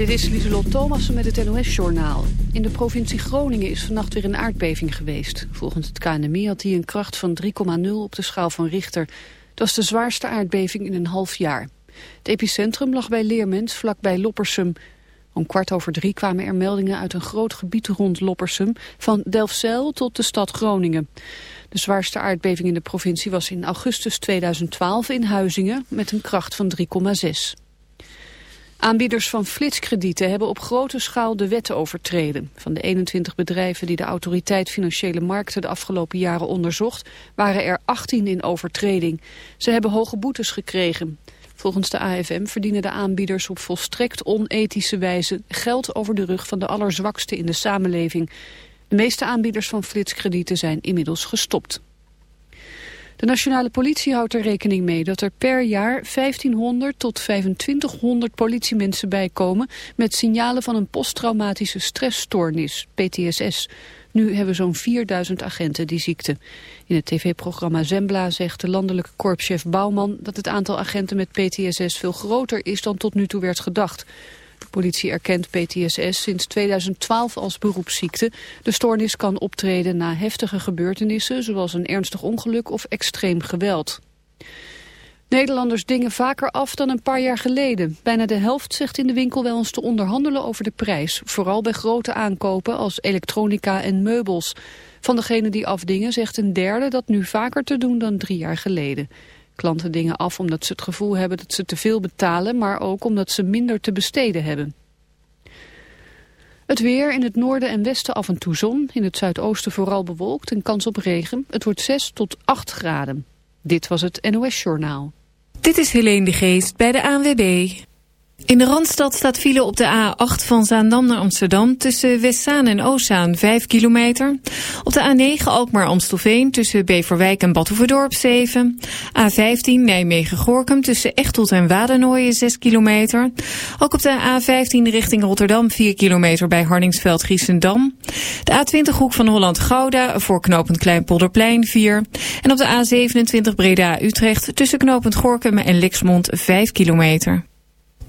Dit is Lieselot Thomassen met het NOS-journaal. In de provincie Groningen is vannacht weer een aardbeving geweest. Volgens het KNMI had hij een kracht van 3,0 op de schaal van Richter. Dat is de zwaarste aardbeving in een half jaar. Het epicentrum lag bij Leermens, vlakbij Loppersum. Om kwart over drie kwamen er meldingen uit een groot gebied rond Loppersum... van Delfzijl tot de stad Groningen. De zwaarste aardbeving in de provincie was in augustus 2012 in Huizingen... met een kracht van 3,6. Aanbieders van flitskredieten hebben op grote schaal de wetten overtreden. Van de 21 bedrijven die de autoriteit Financiële Markten de afgelopen jaren onderzocht, waren er 18 in overtreding. Ze hebben hoge boetes gekregen. Volgens de AFM verdienen de aanbieders op volstrekt onethische wijze geld over de rug van de allerzwakste in de samenleving. De meeste aanbieders van flitskredieten zijn inmiddels gestopt. De nationale politie houdt er rekening mee dat er per jaar 1500 tot 2500 politiemensen bijkomen met signalen van een posttraumatische stressstoornis, PTSS. Nu hebben zo'n 4000 agenten die ziekte. In het tv-programma Zembla zegt de landelijke korpschef Bouwman dat het aantal agenten met PTSS veel groter is dan tot nu toe werd gedacht. Politie erkent PTSS sinds 2012 als beroepsziekte. De stoornis kan optreden na heftige gebeurtenissen, zoals een ernstig ongeluk of extreem geweld. Nederlanders dingen vaker af dan een paar jaar geleden. Bijna de helft zegt in de winkel wel eens te onderhandelen over de prijs. Vooral bij grote aankopen als elektronica en meubels. Van degenen die afdingen zegt een derde dat nu vaker te doen dan drie jaar geleden. Klanten dingen af omdat ze het gevoel hebben dat ze te veel betalen, maar ook omdat ze minder te besteden hebben. Het weer in het noorden en westen af en toe zon, in het zuidoosten vooral bewolkt en kans op regen. Het wordt 6 tot 8 graden. Dit was het NOS Journaal. Dit is Helene de Geest bij de ANWB. In de Randstad staat file op de A8 van Zaandam naar Amsterdam... tussen Westzaan en Oostzaan 5 kilometer. Op de A9 Alkmaar-Amstelveen tussen Beverwijk en Badhoevedorp 7. A15 Nijmegen-Gorkum tussen Echtelt en Wadernooien 6 kilometer. Ook op de A15 richting Rotterdam 4 kilometer bij Harningsveld-Giessendam. De A20 Hoek van Holland-Gouda voor knooppunt Kleinpolderplein 4. En op de A27 Breda-Utrecht tussen knooppunt Gorkum en Lixmond 5 kilometer.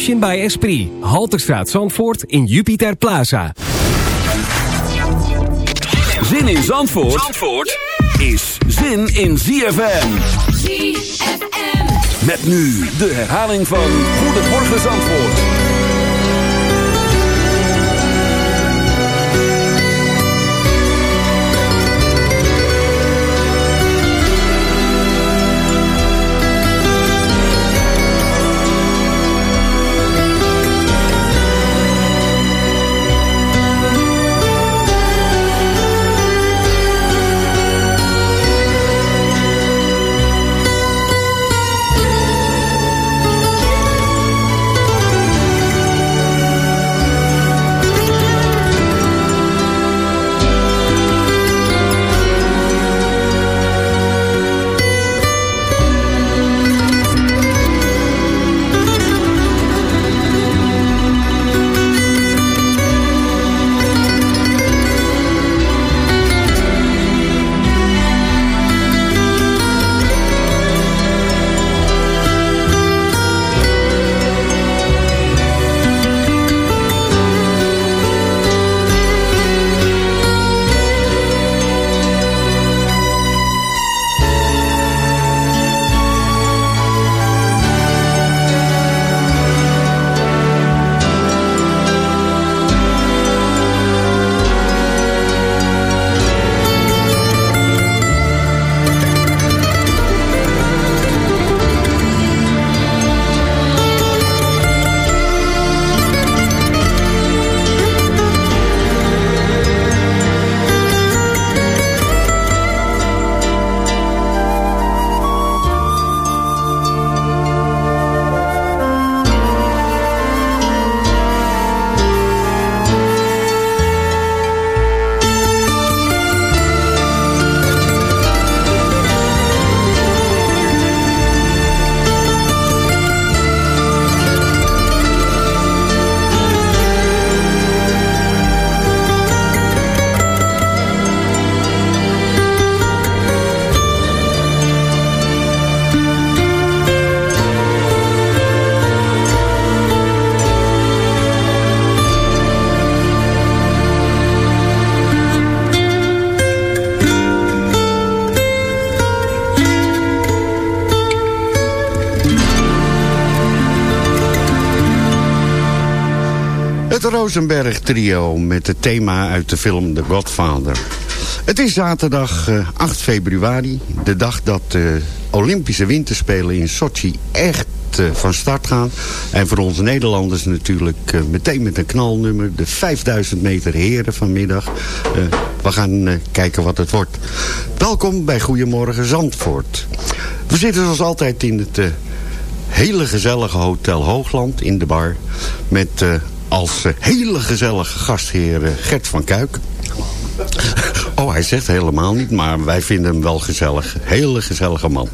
Emotion by Esprit. Halterstraat Zandvoort in Jupiter Plaza. Zin in Zandvoort, Zandvoort is zin in ZFM. ZFM. Met nu de herhaling van Goedemorgen Zandvoort. Rosenberg trio met het thema uit de film The Godfather. Het is zaterdag eh, 8 februari, de dag dat de Olympische Winterspelen in Sochi echt eh, van start gaan. En voor onze Nederlanders natuurlijk eh, meteen met een knalnummer. De 5000 meter heren vanmiddag. Eh, we gaan eh, kijken wat het wordt. Welkom bij Goedemorgen Zandvoort. We zitten zoals altijd in het eh, hele gezellige Hotel Hoogland in de bar. Met eh, als eh, hele gezellige gastheer eh, Gert van Kuik. Oh, hij zegt helemaal niet, maar wij vinden hem wel gezellig. Hele gezellige man.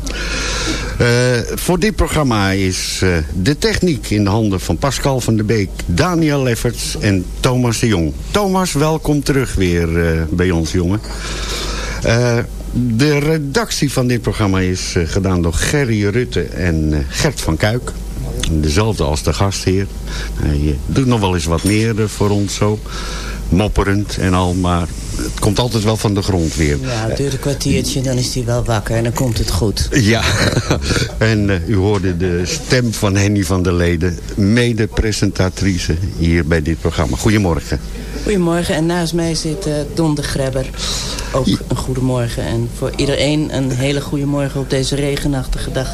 Eh, voor dit programma is de techniek in de handen van Pascal van der Beek, Daniel Lefferts en Thomas de Jong. Thomas, welkom terug weer bij ons, jongen. De redactie van dit programma is gedaan door Gerry Rutte en Gert van Kuik. Dezelfde als de gastheer. Hij eh, doet nog wel eens wat meer voor ons zo. Mopperend en al, maar het komt altijd wel van de grond weer. Ja, het duurt een kwartiertje, dan is hij wel wakker en dan komt het goed. Ja, en eh, u hoorde de stem van Henny van der Leden, mede-presentatrice hier bij dit programma. Goedemorgen. Goedemorgen en naast mij zit eh, Don de Grebber. Ook een goedemorgen en voor iedereen een hele goede morgen op deze regenachtige dag.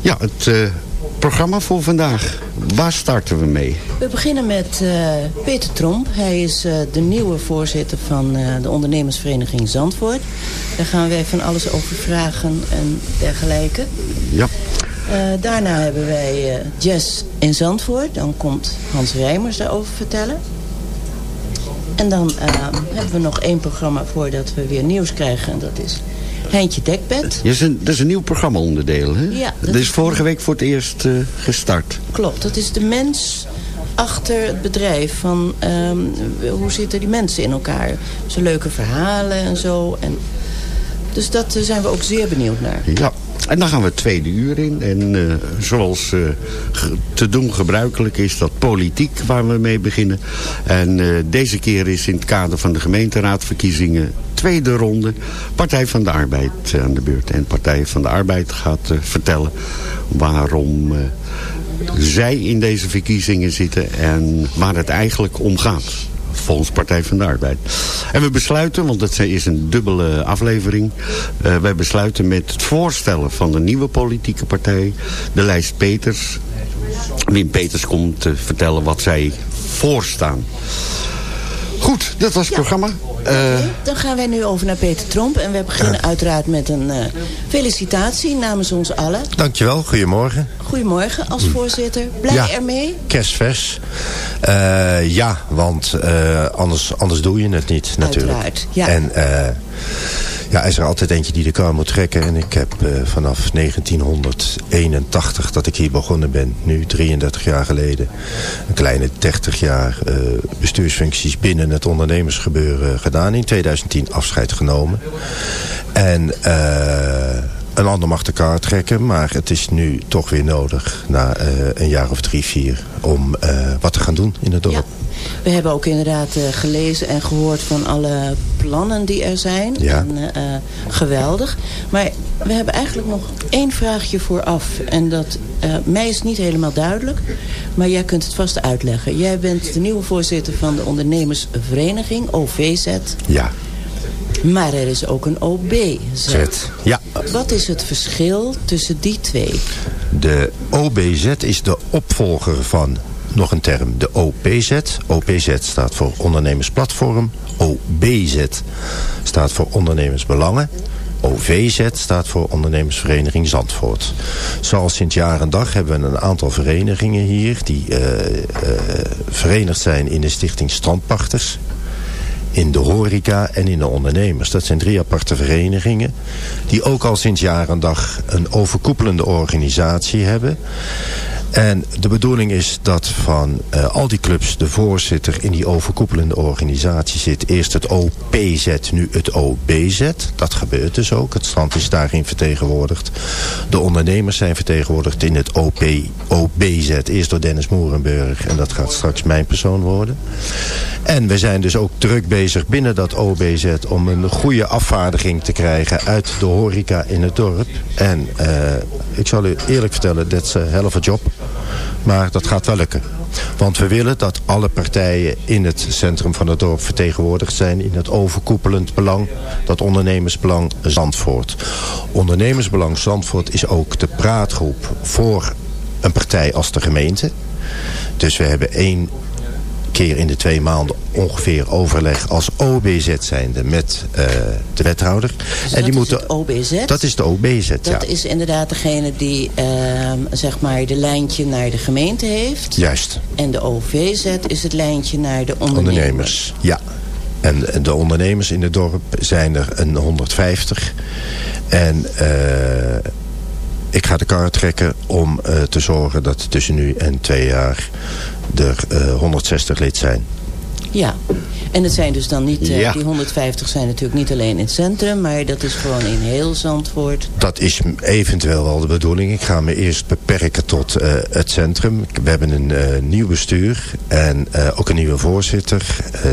Ja, het programma voor vandaag. Waar starten we mee? We beginnen met eh, Peter Tromp. Hij is eh, de nieuwe voorzitter van eh, de ondernemersvereniging Zandvoort. Daar gaan wij van alles over vragen en dergelijke. Ja. Daarna hebben wij Jazz in Zandvoort. Dan komt Hans Rijmers daarover vertellen. En dan hebben we nog één programma voordat we weer nieuws krijgen. En dat is Heintje Dekbed. Dat is een, dat is een nieuw programma-onderdeel, hè? Ja, dat Dat is vorige week voor het eerst eh, gestart. Klopt, dat is de mens achter het bedrijf. Van, ehm, hoe zitten die mensen in elkaar? Ze leuke verhalen en zo. En, dus dat eh, zijn we ook zeer benieuwd naar. Ja. En dan gaan we het tweede uur in. En eh, zoals eh, te doen gebruikelijk is dat politiek waar we mee beginnen. En eh, deze keer is in het kader van de gemeenteraadverkiezingen tweede ronde Partij van de Arbeid aan de beurt. En Partij van de Arbeid gaat vertellen waarom zij in deze verkiezingen zitten en waar het eigenlijk om gaat. Volgens Partij van de Arbeid. En we besluiten, want het is een dubbele aflevering. eh, wij besluiten met het voorstellen van de nieuwe politieke partij. De lijst Peters. Wim Peters komt te vertellen wat zij voorstaan. Goed, dat was het programma. Eh, Dan gaan wij nu over naar Peter Tromp. En we beginnen uiteraard met een eh, felicitatie namens ons allen. Dankjewel, goedemorgen. Goedemorgen als voorzitter. Blij Ja. ermee? Kerstvers. Eh, ja, want eh, anders, anders doe je het niet natuurlijk. Uiteraard, ja. En eh, ja, is er altijd eentje die de kar moet trekken. En ik heb eh, vanaf 1981 dat ik hier begonnen ben, nu 33 jaar geleden, een kleine 30 jaar eh, bestuursfuncties binnen het ondernemersgebeuren gedaan. In 2010 afscheid genomen. En eh, een ander mag de trekken, maar het is nu toch weer nodig na een jaar of drie, vier om wat te gaan doen in het dorp. We hebben ook inderdaad gelezen en gehoord van alle plannen die er zijn. Ja. En, eh, geweldig. Maar we hebben eigenlijk nog één vraagje vooraf. En dat eh, mij is niet helemaal duidelijk. Maar jij kunt het vast uitleggen. Jij bent de nieuwe voorzitter van de ondernemersvereniging, OVZ. Ja. Maar er is ook een OBZ. Zet. Ja. Wat is het verschil tussen die twee? De OBZ is de opvolger van nog een term, de OPZ. OPZ staat voor ondernemersplatform. OBZ staat voor ondernemersbelangen. OVZ staat voor ondernemersvereniging Zandvoort. Zoals sinds jaar en dag hebben we een aantal verenigingen hier... die eh, eh, verenigd zijn in de stichting Strandpachters in de horeca en in de ondernemers. Dat zijn drie aparte verenigingen die ook al sinds jaar en dag een overkoepelende organisatie hebben. En de bedoeling is dat van eh, al die clubs de voorzitter in die overkoepelende organisatie zit. Eerst het OPZ, nu het OBZ. Dat gebeurt dus ook. Het strand is daarin vertegenwoordigd. De ondernemers zijn vertegenwoordigd in het OP, OBZ. Eerst door Dennis Moerenburg en dat gaat straks mijn persoon worden. En we zijn dus ook druk bezig binnen dat OBZ om een goede afvaardiging te krijgen uit de horeca in het dorp. En eh, ik zal u eerlijk vertellen, dat is een helft job. Maar dat gaat wel lukken. Want we willen dat alle partijen in het centrum van het dorp vertegenwoordigd zijn in het overkoepelend belang, dat ondernemersbelang Zandvoort. Ondernemersbelang Zandvoort is ook de praatgroep voor een partij als de gemeente. Dus we hebben één keer in de twee maanden ongeveer overleg als OBZ zijnde met eh, de wethouder. Dus en dat die is moeten, het OBZ? Dat is de OBZ, ja. Dat is inderdaad degene die ehm, zeg maar de lijntje naar de gemeente heeft. Juist. En de OVZ is het lijntje naar de ondernemers. Ondernemers, ja. En de ondernemers in het dorp zijn er een 150. En eh, ik ga de kar trekken om eh, te zorgen dat tussen nu en twee jaar er eh, 160 lid zijn. Ja, en het zijn dus dan niet, eh, Ja. die 150 zijn natuurlijk niet alleen in het centrum, maar dat is gewoon in heel Zandvoort. Dat is eventueel wel de bedoeling. Ik ga me eerst beperken tot eh, het centrum. We hebben een eh, nieuw bestuur en ook een nieuwe voorzitter.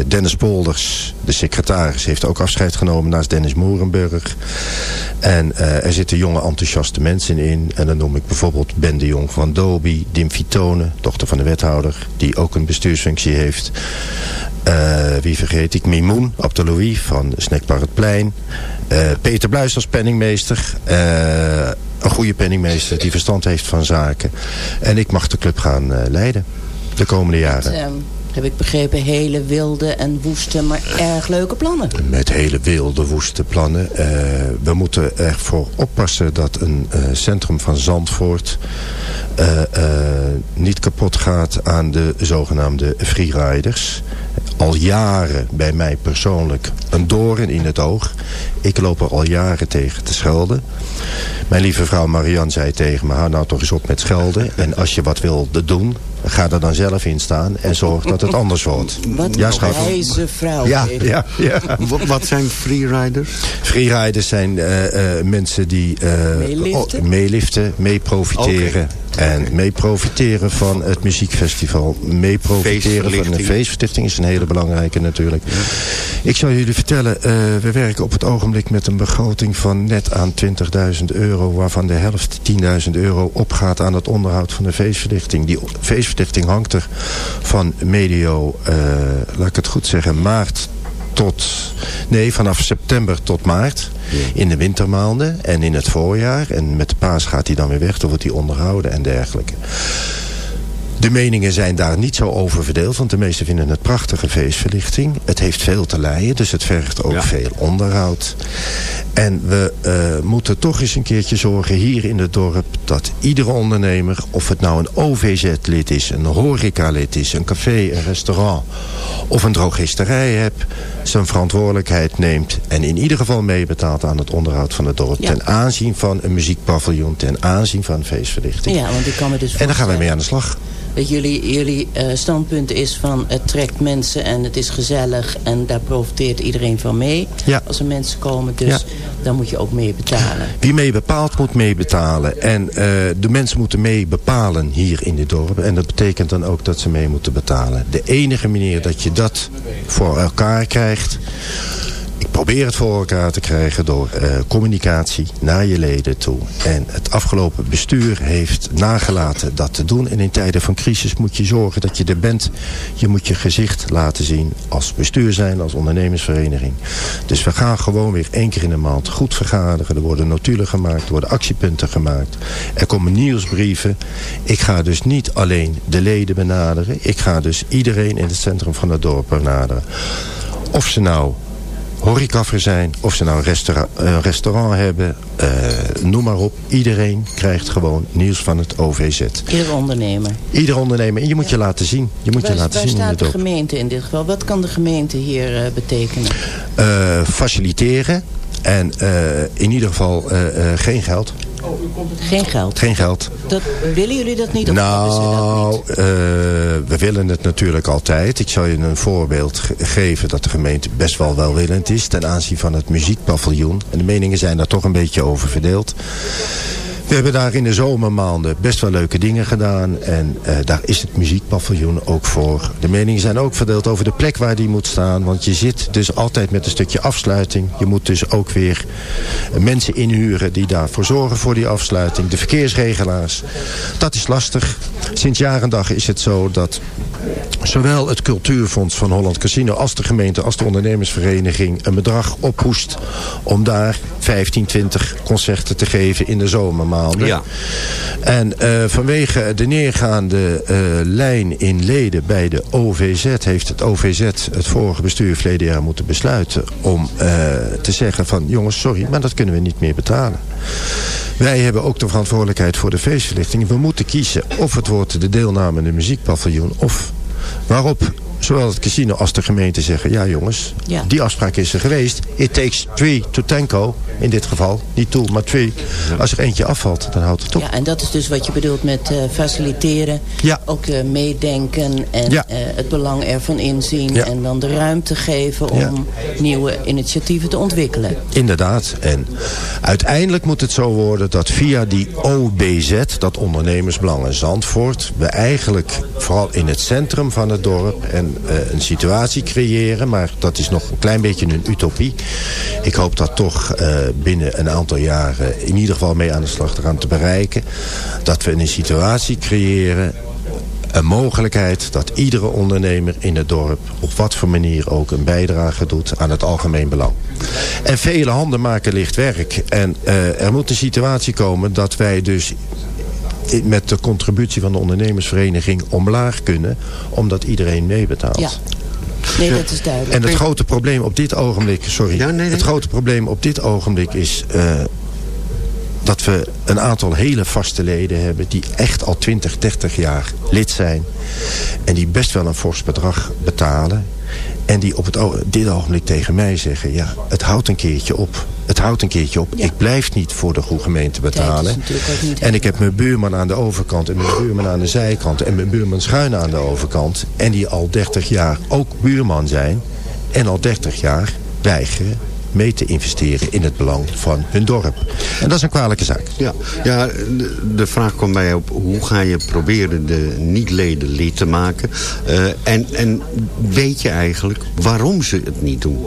Dennis Polders, de secretaris, heeft ook afscheid genomen naast Dennis Moerenburg. En er zitten jonge enthousiaste mensen in. En dan noem ik bijvoorbeeld Ben de Jong van Dobi, Dim Vitone, dochter van de wethouder, die ook een bestuursfunctie heeft. Eh, wie vergeet ik? Mimoen Abdeloui van Snackbar het Plein. Eh, Peter Bluis als penningmeester. Eh, een goede penningmeester die verstand heeft van zaken. En ik mag de club gaan leiden de komende jaren. Ehm, heb ik begrepen, hele wilde en woeste, maar erg leuke plannen. Met hele wilde, woeste plannen. We moeten ervoor oppassen dat een centrum van Zandvoort... niet kapot gaat aan de zogenaamde freeriders. Al jaren bij mij persoonlijk een doorn in het oog. Ik loop er al jaren tegen te schelden. Mijn lieve vrouw Marianne zei tegen me... hou nou toch eens op met schelden. En als je wat wilde doen... ga er dan zelf in staan en zorg dat het anders wordt. Wat ja, een schat. wijze vrouw. Ja, ja, ja. Wat, wat zijn freeriders? Freeriders zijn eh, eh, mensen die eh, Meeliften? oh, mee profiteren. En mee profiteren van het muziekfestival. Mee profiteren van de Feestverlichting. is een hele belangrijke natuurlijk. Ik zal jullie vertellen, eh, we werken op het ogenblik met een begroting van net aan 20.000 euro. Waarvan de helft 10.000 euro opgaat aan het onderhoud van de feestverlichting. Die feestverlichting hangt er van medio, eh, laat ik het goed zeggen, maart tot... Nee, vanaf september tot maart. In de wintermaanden en in het voorjaar. En met de paas gaat hij dan weer weg. Dan wordt hij onderhouden en dergelijke. De meningen zijn daar niet zo over verdeeld. Want de meesten vinden het prachtige feestverlichting. Het heeft veel te leiden. Dus het vergt ook veel onderhoud. En we eh, moeten toch eens een keertje zorgen hier in het dorp... dat iedere ondernemer, of het nou een OVZ-lid is... een horeca-lid is, een café, een restaurant... of een drogisterij hebt... zijn verantwoordelijkheid neemt... en in ieder geval meebetaalt aan het onderhoud van het dorp... Ja. ten aanzien van een muziekpaviljoen... ten aanzien van feestverlichting. Ja, want ik kan me dus En daar gaan we mee aan de slag. Dat jullie, jullie eh, standpunt is van het trekt mensen en het is gezellig en daar profiteert iedereen van mee. Ja. Als er mensen komen, dus Ja. dan moet je ook mee betalen. Wie mee bepaalt, moet meebetalen. En eh, de mensen moeten mee bepalen hier in dit dorp. En dat betekent dan ook dat ze mee moeten betalen. De enige manier dat je dat voor elkaar krijgt... Probeer het voor elkaar te krijgen door eh, communicatie naar je leden toe. En het afgelopen bestuur heeft nagelaten dat te doen. En in tijden van crisis moet je zorgen dat je er bent. Je moet je gezicht laten zien als bestuur zijn, als ondernemersvereniging. Dus we gaan gewoon weer één keer in de maand goed vergaderen. Er worden notulen gemaakt, er worden actiepunten gemaakt. Er komen nieuwsbrieven. Ik ga dus niet alleen de leden benaderen. Ik ga dus iedereen in het centrum van het dorp benaderen. Of ze nou horecaver zijn, of ze nou een, restaura- een restaurant hebben, eh, noem maar op. Iedereen krijgt gewoon nieuws van het OVZ. Iedere ondernemer. Ieder ondernemer. En je moet je laten zien. Je moet je laten waar zien staat de gemeente in dit geval? Wat kan de gemeente hier eh, betekenen? Eh, faciliteren. En in ieder geval eh, eh, geen geld. Geen geld. Geen geld. Dat, willen jullie dat niet? Of ze dat Nou, eh, we willen het natuurlijk altijd. Ik zal je een voorbeeld ge- geven dat de gemeente best wel welwillend is... ten aanzien van het muziekpaviljoen. En de meningen zijn daar toch een beetje over verdeeld. We hebben daar in de zomermaanden best wel leuke dingen gedaan. En eh, daar is het muziekpaviljoen ook voor. De meningen zijn ook verdeeld over de plek waar die moet staan. Want je zit dus altijd met een stukje afsluiting. Je moet dus ook weer mensen inhuren die daarvoor zorgen voor die afsluiting. De verkeersregelaars. Dat is lastig. Sinds jaar en dag is het zo dat zowel het cultuurfonds van Holland Casino als de gemeente als de ondernemersvereniging een bedrag ophoest om daar 15, 20 concerten te geven in de zomermaanden. Ja. En eh, vanwege de neergaande eh, lijn in leden bij de OVZ heeft het OVZ het vorige bestuur verleden jaar moeten besluiten om eh, te zeggen van jongens sorry, maar dat kunnen we niet meer betalen. Wij hebben ook de verantwoordelijkheid voor de feestverlichting. We moeten kiezen of het wordt de deelname in de muziekpaviljoen of waarop zowel het casino als de gemeente zeggen... ja jongens, Ja. die afspraak is er geweest. It takes three to tango, in dit geval. Niet two, maar twee. Als er eentje afvalt, dan houdt het op. Ja, en dat is dus wat je bedoelt met eh, faciliteren. Ja. Ook eh, meedenken en Ja. eh, het belang ervan inzien. Ja. En dan de ruimte geven om Ja. nieuwe initiatieven te ontwikkelen. Inderdaad. En uiteindelijk moet het zo worden dat via die OBZ, dat Ondernemersbelangen Zandvoort, we eigenlijk vooral in het centrum van het dorp en een situatie creëren, maar dat is nog een klein beetje een utopie. Ik hoop dat toch eh, binnen een aantal jaren in ieder geval mee aan de slag te gaan te bereiken. Dat we een situatie creëren een mogelijkheid dat iedere ondernemer in het dorp op wat voor manier ook een bijdrage doet aan het algemeen belang. En vele handen maken licht werk. En eh, er moet een situatie komen dat wij dus met de contributie van de ondernemersvereniging omlaag kunnen, omdat iedereen meebetaalt. Ja. Nee, dat is duidelijk. En het grote probleem op dit ogenblik, sorry, het grote probleem op dit ogenblik is eh, dat we een aantal hele vaste leden hebben die echt al 20, 30 jaar lid zijn. En die best wel een fors bedrag betalen. En die op het, dit ogenblik tegen mij zeggen... ja, het houdt een keertje op. Het houdt een keertje op. Ik blijf niet voor de goede gemeente betalen. En ik heb mijn buurman aan de overkant... en mijn buurman aan de zijkant... en mijn buurman schuin aan de overkant... en die al 30 jaar ook buurman zijn... en al 30 jaar weigeren mee te investeren in het belang van hun dorp. En dat is een kwalijke zaak. Ja, ja de, vraag komt mij op hoe ga je proberen de niet-leden lid te maken. Eh, en, en weet je eigenlijk waarom ze het niet doen?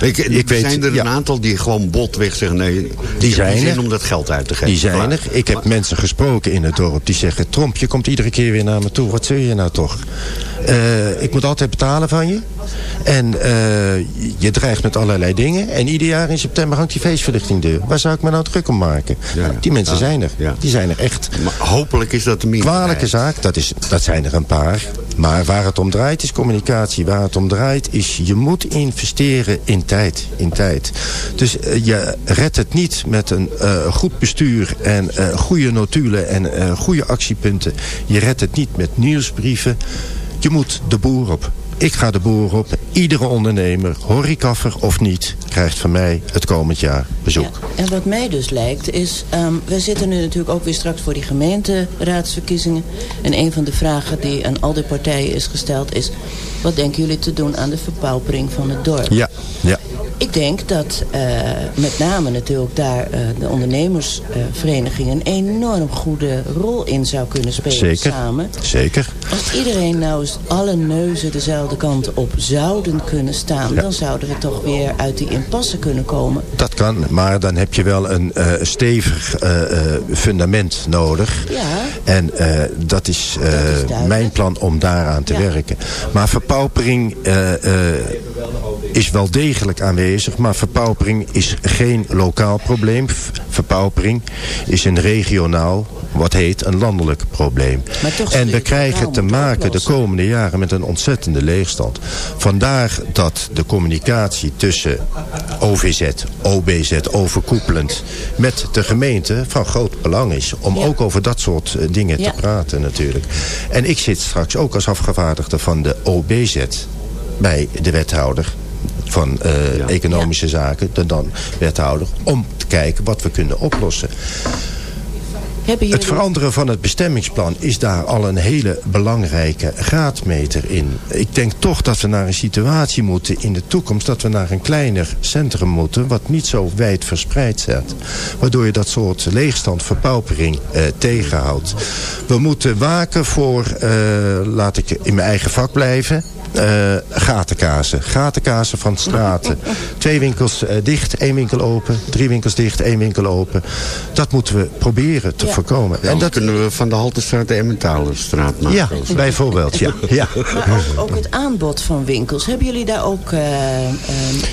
Ik, Ik weet- zijn er een aantal die gewoon botweg zeggen... nee, Die zijn zin er. om dat geld uit te geven. Die zijn er. Ik heb mensen gesproken in het dorp die zeggen... Tromp, je komt iedere keer weer naar me toe. Wat zul je nou toch? Eh, ik moet altijd betalen van je. En eh, je dreigt met allerlei dingen. En ieder jaar in september hangt die feestverlichting deur. Waar zou ik me nou druk om maken? Die mensen Ja. zijn er. Die zijn er echt. Maar hopelijk is dat de minderheid. Kwalijke zaak, dat, is, dat zijn er een paar. Maar waar het om draait is communicatie. Waar het om draait is je moet investeren in tijd. In tijd. Dus eh, je redt het niet met een eh, goed bestuur en goede notulen en goede actiepunten. Je redt het niet met nieuwsbrieven. Je moet de boer op. Ik ga de boer op. Iedere ondernemer, horecaffer of niet, krijgt van mij het komend jaar bezoek. En wat mij dus lijkt is... ehm, we zitten nu natuurlijk ook weer straks voor die gemeenteraadsverkiezingen. En een van de vragen die aan al die partijen is gesteld is... wat denken jullie te doen aan de verpaupering van het dorp? Ja, ja. Ik denk dat eh, met name natuurlijk daar eh, de ondernemersvereniging... een enorm goede rol in zou kunnen spelen Zeker. samen. Zeker. Als iedereen nou eens alle neuzen dezelfde kant op zouden kunnen staan... Ja. dan zouden we toch weer uit die impasse kunnen komen. Dat kan, maar dan heb je wel een eh, stevig fundament nodig. Ja. En dat is, mijn plan om daaraan te Ja. werken. Maar verpaupering is wel degelijk aanwezig. Maar verpaupering is geen lokaal probleem. Verpaupering is een regionaal, wat heet een landelijk probleem. En we krijgen te maken de komende jaren met een ontzettende leegstand. Vandaar dat de communicatie tussen OVZ, OBZ, overkoepelend met de gemeente van groot belang is. Om ook over dat soort eh, dingen Ja. te praten natuurlijk. En ik zit straks ook als afgevaardigde van de OBZ bij de wethouder van eh, economische zaken, de dan wethouder, om te kijken wat we kunnen oplossen. Het veranderen van het bestemmingsplan is daar al een hele belangrijke graadmeter in. Ik denk toch dat we naar een situatie moeten in de toekomst... dat we naar een kleiner centrum moeten... wat niet zo wijd verspreid zit. Waardoor je dat soort leegstand, verpaupering eh, tegenhoudt. We moeten waken voor, eh, laat ik in mijn eigen vak blijven... eh gatenkazen. Gatenkazen van straten. Twee winkels eh, dicht, één winkel open. Drie winkels dicht, één winkel open. Dat moeten we proberen te voorkomen. En dat kunnen we van de Haltestraat de Emmentalenstraat maken. Ja, bijvoorbeeld, ja. ja. Maar ook, ook het aanbod van winkels. Hebben jullie daar ook eh,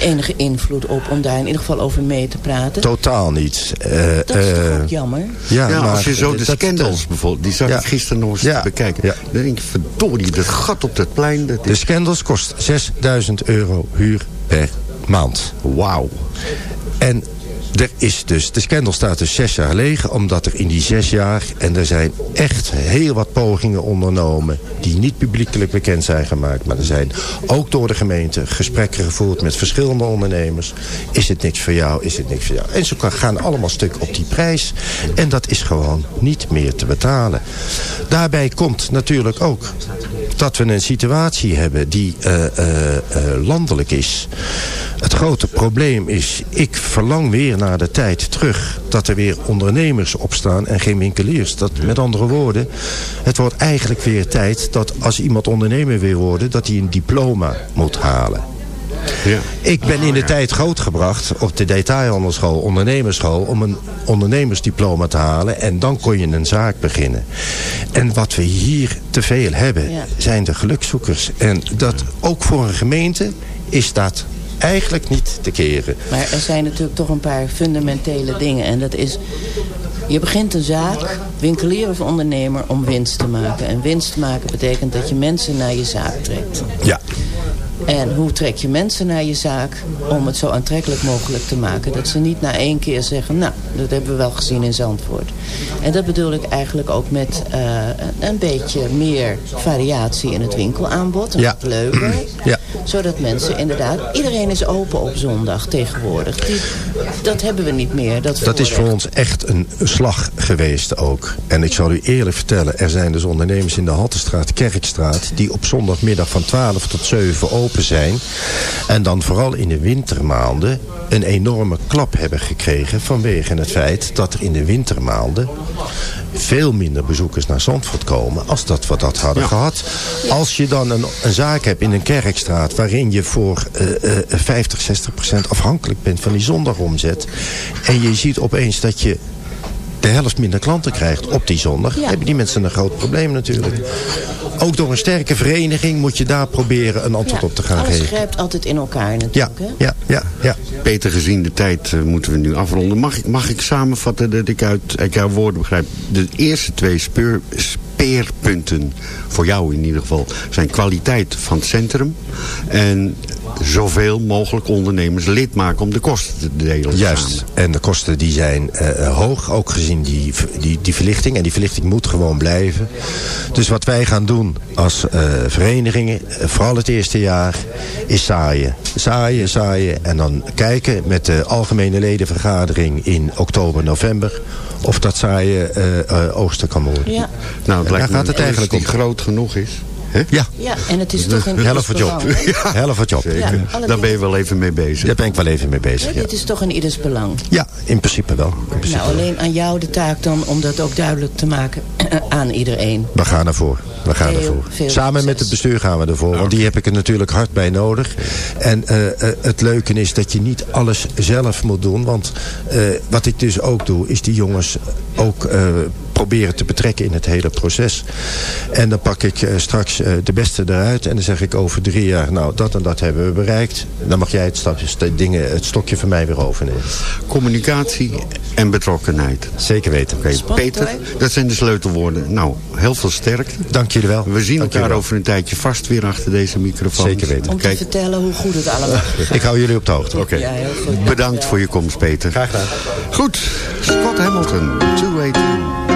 enige invloed op om daar in ieder geval over mee te praten? Totaal niet. Eh, Dat is toch ook jammer? Ja, Ja, maar als je zo de scandals bijvoorbeeld, die zat Ja. ik gisteren nog eens Ja. te bekijken. Ja. Dan denk je, verdorie, dat gat op dat plein. Dat De is... Scandals kost 6000 euro huur per maand. Wauw. En er is dus, de scandal staat dus zes jaar gelegen, omdat er in die zes jaar, en er zijn echt heel wat pogingen ondernomen, die niet publiekelijk bekend zijn gemaakt, maar er zijn ook door de gemeente gesprekken gevoerd met verschillende ondernemers. Is het niks voor jou, is het niks voor jou? En ze gaan allemaal stuk op die prijs. En dat is gewoon niet meer te betalen. Daarbij komt natuurlijk ook dat we een situatie hebben die eh, eh, eh, landelijk is. Het grote probleem is, ik verlang weer naar de tijd terug... dat er weer ondernemers opstaan en geen winkeliers. Dat, met andere woorden, het wordt eigenlijk weer tijd... dat als iemand ondernemer wil worden, dat hij een diploma moet halen. Ja. Ik ben in de tijd grootgebracht op de detailhandelschool, ondernemersschool... om een ondernemersdiploma te halen en dan kon je een zaak beginnen. En wat we hier te veel hebben, Ja. zijn de gelukzoekers. En dat ook voor een gemeente is dat eigenlijk niet te keren. Maar er zijn natuurlijk toch een paar fundamentele dingen. En dat is, je begint een zaak, winkelier of ondernemer, om winst te maken. En winst maken betekent dat je mensen naar je zaak trekt. Ja. En hoe trek je mensen naar je zaak om het zo aantrekkelijk mogelijk te maken? Dat ze niet na één keer zeggen, nou, dat hebben we wel gezien in Zandvoort. En dat bedoel ik eigenlijk ook met eh, een beetje meer variatie in het winkelaanbod. En Ja. wat leuker. Ja. Zodat mensen inderdaad... Iedereen is open op zondag tegenwoordig. Die, dat hebben we niet meer. Dat, Dat is voor ons echt een slag geweest ook. En ik zal u eerlijk vertellen, er zijn dus ondernemers in de Haltestraat, Kerkstraat... die op zondagmiddag van 12 tot 7 open zijn. En dan vooral in de wintermaanden een enorme klap hebben gekregen... vanwege het feit dat er in de wintermaanden veel minder bezoekers naar Zandvoort komen... als dat we dat hadden gehad. Als je dan een, een zaak hebt in een kerkstraat... waarin je voor eh, eh, 50, 60 procent afhankelijk bent van die zondagomzet... en je ziet opeens dat je de helft minder klanten krijgt op die zondag... hebben die mensen een groot probleem natuurlijk. Ook door een sterke vereniging moet je daar proberen een antwoord Ja, op te gaan alles geven. grijpt altijd in elkaar natuurlijk. hè? Ja, ja, ja. Peter, gezien de tijd eh, moeten we nu afronden. Mag ik, mag ik samenvatten dat ik uit, uit jouw woorden begrijp... de eerste twee speur, speerpunten, voor jou in ieder geval... zijn kwaliteit van het centrum... en zoveel mogelijk ondernemers lid maken om de kosten te delen. Juist. samen. En de kosten die zijn eh, hoog, ook gezien die, die, die verlichting. En die verlichting moet gewoon blijven. Dus wat wij gaan doen als eh, verenigingen, eh, vooral het eerste jaar, is zaaien. Zaaien, zaaien en dan kijken met de algemene ledenvergadering in oktober, november... of dat zaaien eh, eh, oogsten kan worden. Ja. Nou, het lijkt daar me gaat het eigenlijk om. groot genoeg is. Hè? Ja. Ja, en het is toch in Helft job. Helft job. Ja, alle Daar ben je wel even mee bezig. Daar ben ik wel even mee bezig. Ja, Dit is toch in ieders belang. ja in principe wel. In principe Nou, wel. alleen aan jou de taak dan om dat ook duidelijk te maken aan iedereen. We gaan ervoor. We gaan ervoor. veel Samen succes. met het bestuur gaan we ervoor. Want die heb ik er natuurlijk hard bij nodig. En eh, eh, het leuke is dat je niet alles zelf moet doen. Want eh, wat ik dus ook doe, is die jongens ook eh, proberen te betrekken in het hele proces. En dan pak ik eh, straks eh, de beste eruit. En dan zeg ik over drie jaar, nou dat en dat hebben we bereikt. Dan mag jij het, stapje, st- dingen, het stokje van mij weer overnemen. Communicatie en betrokkenheid. Zeker weten. Oké, Peter, dat zijn de sleutelwoorden. Nou, heel veel sterkte. Dank jullie wel. We zien Dank elkaar over een tijdje vast weer achter deze microfoon. Zeker weten. Om te Kijk, vertellen hoe goed het allemaal gaat. Ik hou jullie op de hoogte. Oké. Ja, heel goed. Bedankt voor je komst, Peter. Graag gedaan. Goed, Scott Hamilton, 218.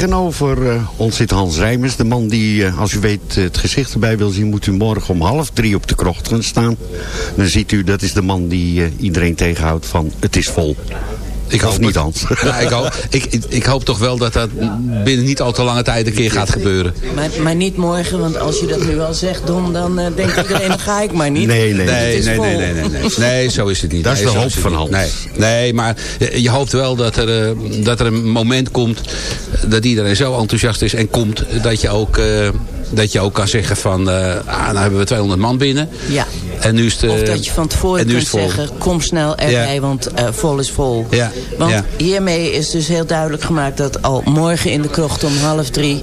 Tegenover eh, ons zit Hans Rijmers. De man die, eh, als u weet, eh, het gezicht erbij wil zien... moet u morgen om half drie op de krocht gaan staan. Dan ziet u, dat is de man die iedereen tegenhoudt van... het is vol. Ik of niet, Hans? Ja, ik, hoop, ik, ik, ik hoop toch wel dat dat binnen niet al te lange tijd een keer gaat gebeuren. Maar, maar niet morgen, want als je dat nu al zegt, Don, dan eh, denkt iedereen, dan ga ik maar niet. Nee, nee, Nee, nee, nee, nee, nee, nee. Nee, zo is het niet. Dat is Nee, de hoop van. Hans. Nee, nee, maar je, je hoopt wel dat er, eh, dat er een moment komt dat iedereen zo enthousiast is en komt dat je ook, eh, dat je ook kan zeggen van, eh ah, nou hebben we 200 man binnen. Ja. En nu is het, eh, Of dat je van en tevoren kunt zeggen, kom snel erbij, Ja. want eh, vol is vol. Ja, Want ja. hiermee is dus heel duidelijk gemaakt dat al morgen in de krocht om half drie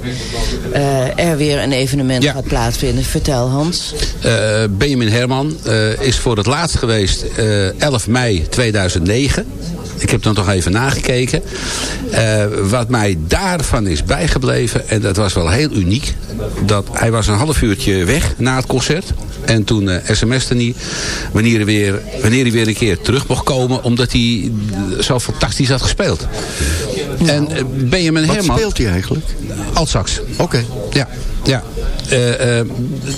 eh, er weer een evenement gaat plaatsvinden. Vertel Hans. Eh, Benjamin Herman is voor het laatst geweest eh 11 mei 2009. Ik heb dan toch even nagekeken. Eh, wat mij daarvan is bijgebleven, en dat was wel heel uniek... dat hij was een half uurtje weg na het concert. En toen eh sms'te hij wanneer hij, weer, wanneer hij weer een keer terug mocht komen... omdat hij zo fantastisch had gespeeld. En eh, Benjamin Wat Herman... speelt hij eigenlijk? Altsax. Oké. Ja, ja. Eh, eh,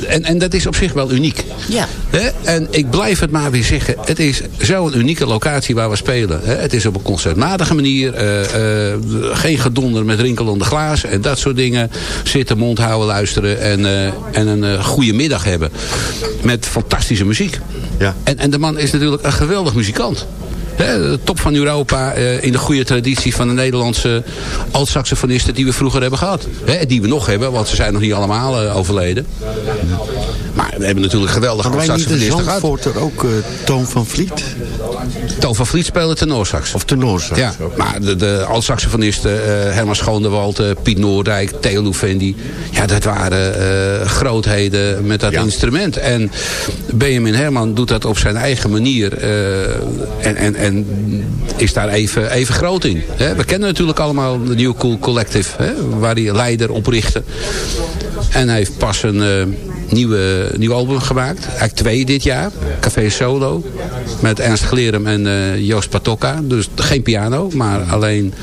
en, en dat is op zich wel uniek. Ja. Hè? En ik blijf het maar weer zeggen. Het is zo'n unieke locatie waar we spelen. Hè? Het is op een concertmatige manier. eh, eh, geen gedonder met rinkelende glazen en dat soort dingen. Zitten, mond houden, luisteren en, eh, en een eh, goede middag hebben. Met fantastische muziek. Ja. En, en de man is natuurlijk een geweldig muzikant. Top van Europa eh, in de goede traditie van de Nederlandse alt-saxofonisten die we vroeger hebben gehad. Hè, die we nog hebben, want ze zijn nog niet allemaal eh, overleden. Maar we hebben natuurlijk de alt-saxofonisten gehad. Zandvoorter ook eh, Toon van Vliet? Toon van Vliet speelde tenorsax. Of tenorsax? Ja, maar de, de alt-saxofonisten, eh, Herman Schoonderwald, eh, Piet Noordijk, Theo Loufendi. Ja, dat waren eh, grootheden met dat Ja. instrument. En Benjamin Herman doet dat op zijn eigen manier. en, en, en is daar even, even groot in. Hè? We kennen natuurlijk allemaal de New Cool Collective. Hè? Waar hij leider oprichtte. En hij heeft pas een nieuwe, nieuw album gemaakt. Eigenlijk twee dit jaar. Café Solo. Met Ernst Glerum en eh, Joost Patokka. Dus geen piano, maar alleen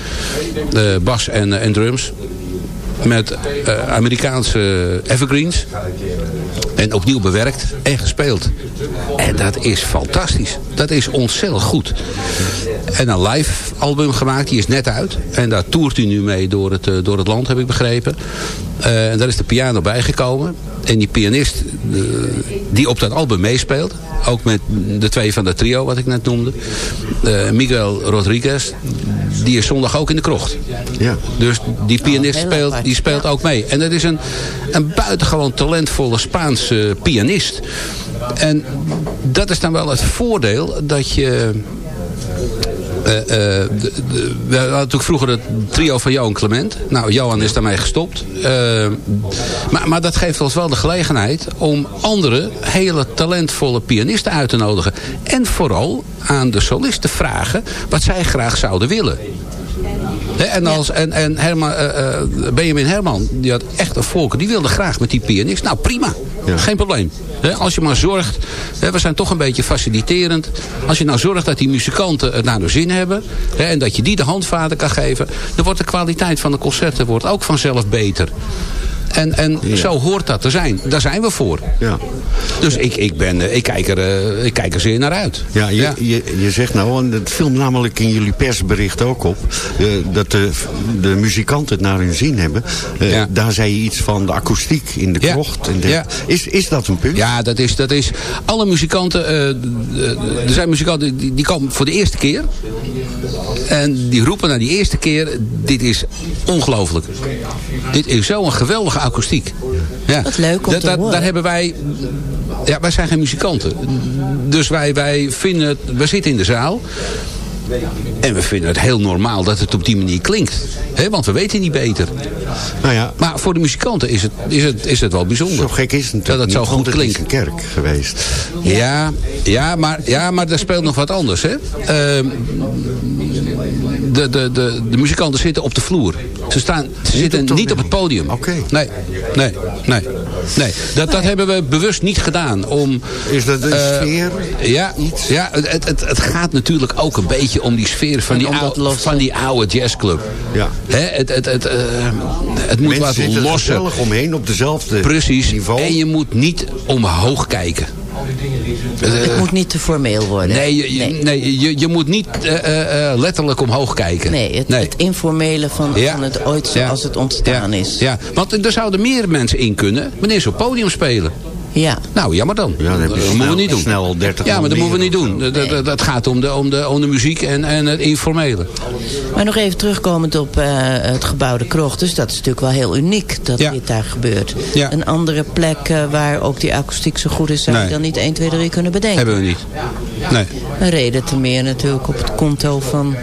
eh, bas en, eh, en drums. Met Amerikaanse evergreens. En opnieuw bewerkt en gespeeld. En dat is fantastisch. Dat is ontzettend goed. En een live album gemaakt, die is net uit. En daar toert hij nu mee door het, eh, door het land, heb ik begrepen. Eh, en daar is de piano bijgekomen. En die pianist eh, die op dat album meespeelt. Ook met de twee van dat trio, wat ik net noemde. Miguel Rodriguez. Die is zondag ook in de krocht. Ja. Dus die pianist heel speelt, die speelt ja. ook mee. En dat is een, een buitengewoon talentvolle Spaanse pianist. En dat is dan wel het voordeel dat je... eh, eh, we hadden natuurlijk vroeger het trio van Johan Clement. Nou, Johan is daarmee gestopt. Eh, maar, maar dat geeft ons wel de gelegenheid om andere hele talentvolle pianisten uit te nodigen. En vooral aan de solist te vragen wat zij graag zouden willen. En, als, en, en Herman, eh, eh, Benjamin Herman, die had echt een volk. Die wilde graag met die pianist. Nou, prima. Ja. Geen probleem. Als je maar zorgt. We zijn toch een beetje faciliterend. Als je nou zorgt dat die muzikanten het naar de zin hebben. En dat je die de handvaten kan geven. Dan wordt de kwaliteit van de concerten wordt ook vanzelf beter. En, en zo hoort dat te zijn. Daar zijn we voor. Ja. Dus ik, ik, ben, eh, ik, kijk er, eh, ik kijk er zeer naar uit. Ja, je, Je, je zegt nou, en het viel namelijk in jullie persbericht ook op... eh, dat de, de muzikanten het naar hun zin hebben. Ja. Daar zei je iets van de akoestiek in de Ja. krocht. En de- Ja. is, is dat een punt? Ja, dat is, dat is alle muzikanten. er zijn muzikanten die, die komen voor de eerste keer. En die roepen naar die eerste keer. Dit is ongelooflijk. Dit is zo'n akoestiek. Ja. Wat leuk om Dat- te dat- horen. Daar hebben wij. Ja, wij zijn geen muzikanten. Dus wij, wij vinden het. We zitten in de zaal. En we vinden het heel normaal dat het op die manier klinkt. Hè, want we weten niet beter. Nou ja, Maar voor de muzikanten is het, is het, is het wel bijzonder. zo gek is het natuurlijk Dat het zo niet, goed klinkt. een kerk geweest. Ja, ja, maar, ja, maar er speelt nog wat anders. Hè? Ehm, de, de, de, de muzikanten zitten op de vloer. Ze, staan, ze zitten op niet op het podium. Oké. Nee, nee, nee. nee. Dat, dat hebben we bewust niet gedaan. Om, Is dat een eh, sfeer? Ja, ja het, het, het gaat natuurlijk ook een beetje om die sfeer van, die, oude, van die oude jazzclub. Ja. Hè, het, het, het, eh, het moet Mensen wat omheen op dezelfde Precies. niveau. En je moet niet omhoog kijken. Het moet niet te formeel worden. Nee, je, je- nee. je, je moet niet eh, eh, eh, letterlijk omhoog kijken. Nee, het, het informele van, Ja. van het ooit zoals het ontstaan ja. is. Ja, want er zouden meer mensen in kunnen wanneer ze op podium spelen. Ja. Nou, jammer dan. Ja, dat snel- moeten we niet doen. snel 30 ja, maar dat moeten we niet doen. Dat, dat, dat gaat om de, om de, om de muziek en, en het informele. Maar nog even terugkomend op eh, het gebouw De Krocht. Dus dat is natuurlijk wel heel uniek dat Ja. dit daar gebeurt. Ja. Een andere plek eh, waar ook die akoestiek zo goed is... zou Nee. je dan niet 1, 2, 3 kunnen bedenken. Hebben we niet. Nee. Een reden te meer natuurlijk op het konto van...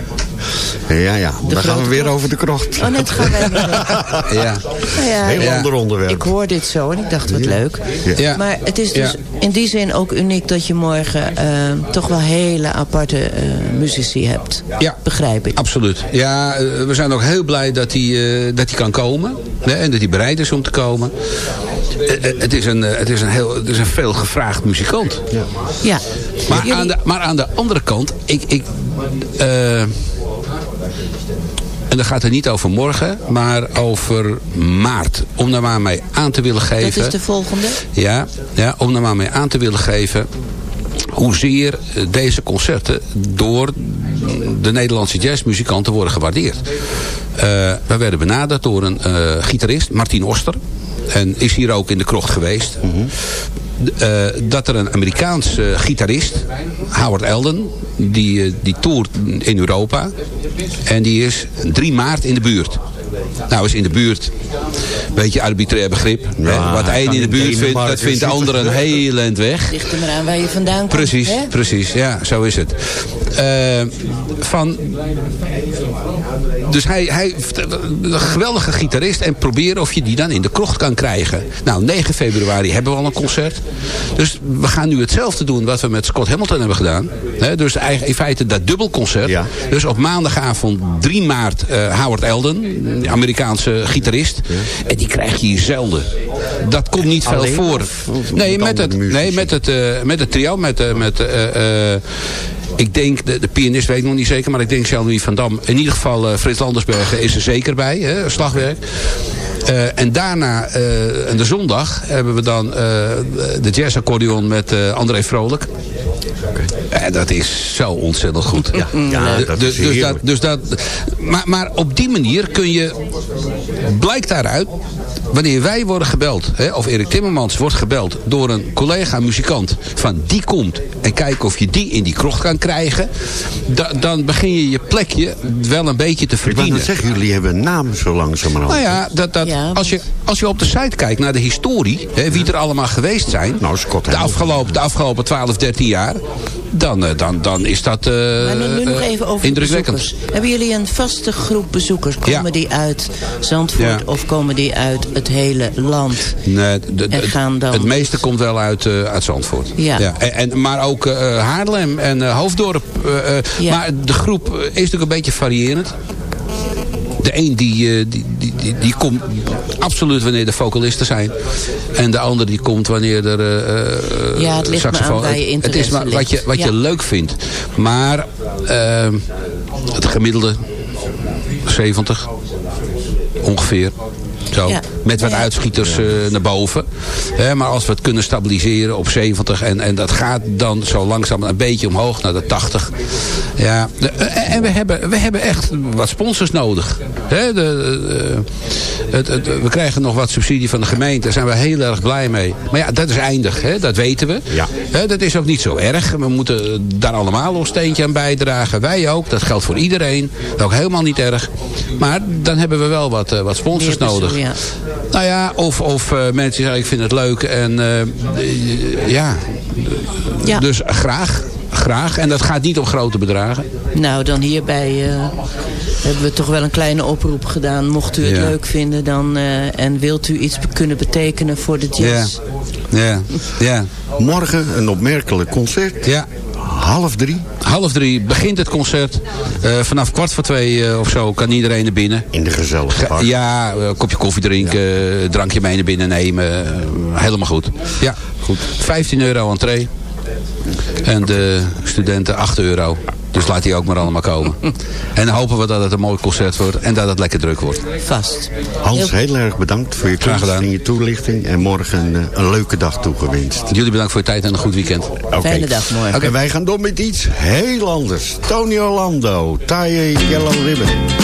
Ja, ja. Dan gaan we weer krocht. over de krocht. Oh, net gaan we. Ja. Ja, Heel ja. ander onderwerp. Ik hoor dit zo en ik dacht, wat leuk. Ja. Maar het is dus Ja. in die zin ook uniek dat je morgen eh, toch wel hele aparte eh, muzici hebt. Ja. Begrijp ik. Absoluut. Ja, eh, we zijn ook heel blij dat hij, eh, dat hij kan komen. Hè, en dat hij bereid is om te komen. Het, is een, het, is een heel, het is een veel gevraagd muzikant. Ja. Maar, Jullie- aan de, maar aan de andere kant, ik, ik, en dat gaat het niet over morgen, maar over maart. Om daar maar mee aan te willen geven. Dat is de volgende. Ja, ja, om daar maar mee aan te willen geven hoezeer deze concerten door de Nederlandse jazzmuzikanten worden gewaardeerd. Eh, we werden benaderd door een eh, gitarist, Martin Oster. En is hier ook in de krocht geweest. D- eh, dat er een Amerikaans eh, gitarist, Howard Eldon, die, eh, die toert in Europa. En die is 3 maart in de buurt. Nou is in de buurt, beetje arbitrair begrip. Ja, Wat kan in de buurt vindt, dat vindt de ander een heel eind weg. Ligt er maar aan waar je vandaan komt. Precies, hè? precies. Ja, zo is het. Eh, van, dus hij, hij een geweldige gitarist en proberen of je die dan in de krocht kan krijgen. Nou, 9 februari hebben we al een concert. Dus we gaan nu hetzelfde doen wat we met Scott Hamilton hebben gedaan. Hè, dus eigenlijk in feite dat dubbelconcert. Ja. Dus op maandagavond 3 maart eh, Howard Eldon, Amerikaanse gitarist. En die krijg je hier zelden. Dat komt niet veel Alleen voor. of- of nee, met het, nee, met het, eh, met het trio. Met, eh, met, eh, ik denk, de, de pianist weet ik nog niet zeker, maar ik denk Jean-Louis van Dam. In ieder geval Frits Landersbergen is er zeker bij, hè, slagwerk. Eh, en daarna, eh en de zondag, hebben we dan eh, de jazzaccordeon met eh, André Vrolijk. En dat is zo ontzettend goed. Ja, Ja, dat dus, is dus dat, dus dat, maar, maar op die manier kun je, blijkt daaruit, wanneer wij worden gebeld, hè, of Erik Timmermans wordt gebeld door een collega muzikant, van die komt en kijk of je die in die krocht kan krijgen, da- dan begin je je plekje wel een beetje te Ik verdienen. net zeggen, jullie hebben een naam zo langzamerhand. Nou ja, dat, dat, Ja, als, je, als je op de site kijkt naar de historie, hè, wie er allemaal geweest zijn, Nou, Scott de, afgelopen, de afgelopen 12, 13 jaar, dan, eh, dan, dan is dat eh, Maar nu, nu nog eh, even over de indrukwekkend. bezoekers. Hebben jullie een vaste groep bezoekers? Komen Ja. die uit Zandvoort Ja. of komen die uit het hele land? Nee, de- En gaan dan- Het meeste komt wel uit, uit Zandvoort. Ja. En, en- maar ook Haarlem en Hoofddorp. Ja. Maar de groep is natuurlijk een beetje variërend. De een die, die, die, die, komt absoluut wanneer de vocalisten zijn. En de ander die komt wanneer er eh, Ja, het ligt saxofoon... aan waar je Het- is maar wat je, wat Ja. je leuk vindt. Maar eh, het gemiddelde 70 ongeveer. Zo. Ja. Met wat uitschieters eh, naar boven. Maar als we het kunnen stabiliseren op 70. En, en dat gaat dan zo langzaam een beetje omhoog naar de 80. Ja. de- en we hebben, we hebben echt wat sponsors nodig. Hè, de, de- het, het- we krijgen nog wat subsidie van de gemeente. Daar zijn we heel erg blij mee. Maar ja, dat is eindig. Hè, dat weten we. Ja. Dat is ook niet zo erg. We moeten daar allemaal ons steentje aan bijdragen. Wij ook. Dat geldt voor iedereen. Dat is ook helemaal niet erg. Maar dan hebben we wel wat, eh, wat sponsors nodig. Ja. Nou ja, of, of eh, mensen die zeggen ik vind het leuk. En eh, ja. Ja. Dus graag. Graag. En dat gaat niet om grote bedragen. Nou, dan hierbij eh, hebben we toch wel een kleine oproep gedaan. Mocht u het Ja. leuk vinden dan, eh, en wilt u iets kunnen betekenen voor de jazz. Ja. Ja. Ja. Morgen een opmerkelijk concert. Ja. Half drie? Half drie begint het concert. Eh, vanaf kwart voor twee eh, of zo kan iedereen naar binnen. In de gezellige park? Ja, een kopje koffie drinken, drankje mee naar binnen nemen. helemaal goed. Ja, goed. 15 euro entree. En de studenten 8 euro. Dus laat die ook maar allemaal komen. En dan hopen we dat het een mooi concert wordt en dat het lekker druk wordt. Vast. Hans, heel erg bedankt voor je en je toelichting. En morgen een, eh, een leuke dag toegewenst. Jullie bedankt voor je tijd en een goed weekend. Oké. Fijne dag morgen. En wij gaan door met iets heel anders. Tony Orlando, Tie Yellow Ribbon.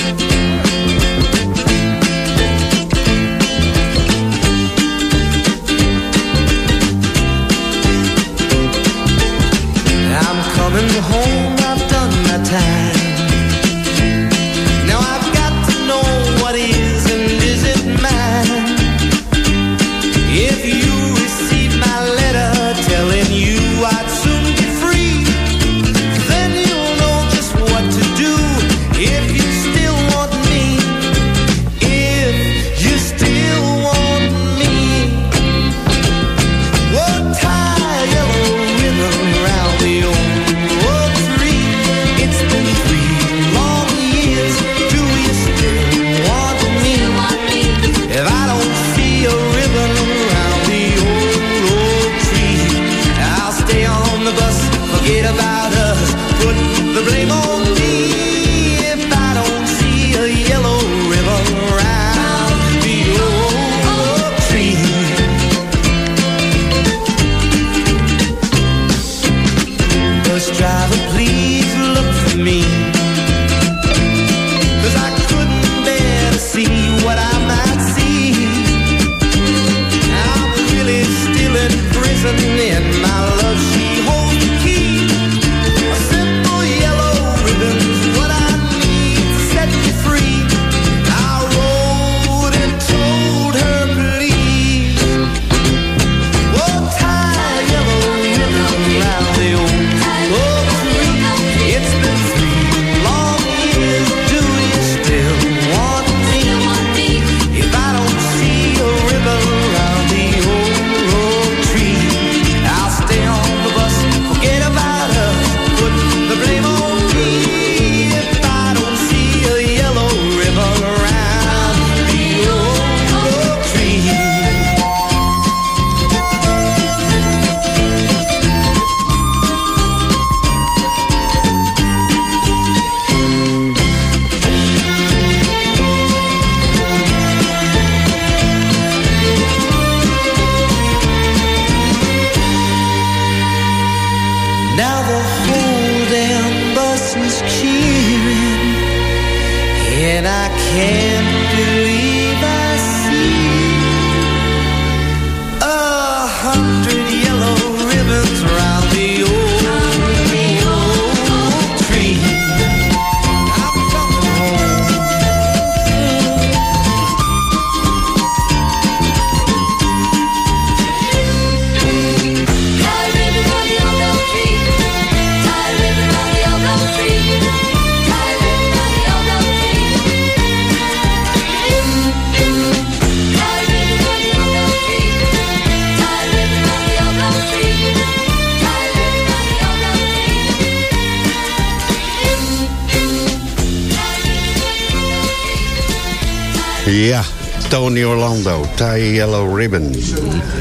Ja, Tony Orlando, Tie Yellow Ribbon.